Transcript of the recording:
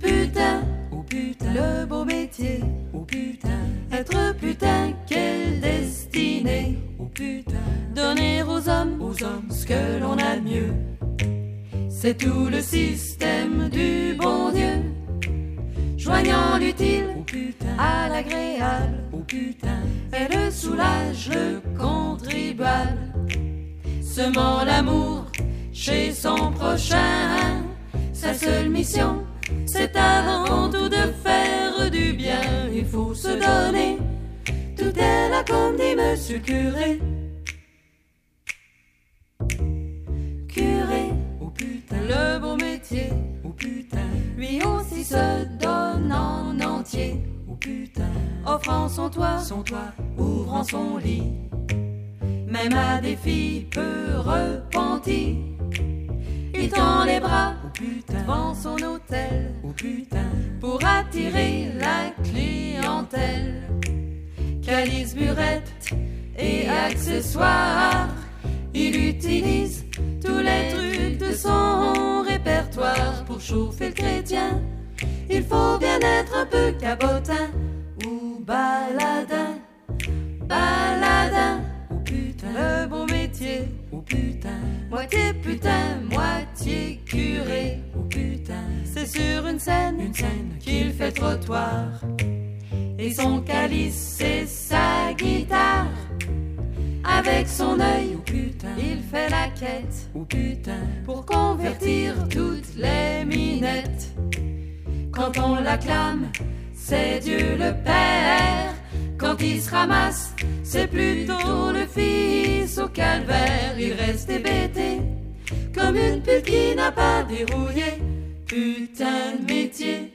Putain, ou putain, le beau métier. Ou putain, être putain, quelle destinée. Ou putain, donner aux hommes, aux hommes ce que l'on a mieux. C'est tout le système du bon Dieu. Joignant l'utile à l'agréable, ou putain, et le soulage contribuable. Semant l'amour chez son prochain seule mission c'est avant tout de faire du bien, il faut se donner. Tout est là comme dit monsieur curé. Curé, putain, le beau métier, oh putain, lui aussi se donne en entier. oh putain, Offrant son toit, son toit, ouvrant son lit, même à des filles peu repenties. Il tend les bras putain, devant son hôtel oh putain, pour attirer la clientèle. Calice, burette et accessoires, il utilise tous les trucs de son répertoire. Pour chauffer le chrétien. Il faut bien être un peu cabotin ou baladin, baladin, oh putain, le beau métier, oh putain, moitié putain, moitié une scène qu'il fait trottoir. Et son calice et sa guitare. Avec son œil, oh putain, il fait la quête oh putain, pour convertir toutes les minettes. Quand on l'acclame, c'est Dieu le Père. Quand il se ramasse, c'est plutôt le Fils au calvaire. Il reste hébété, comme une pute qui n'a pas dérouillé. Putain de métier,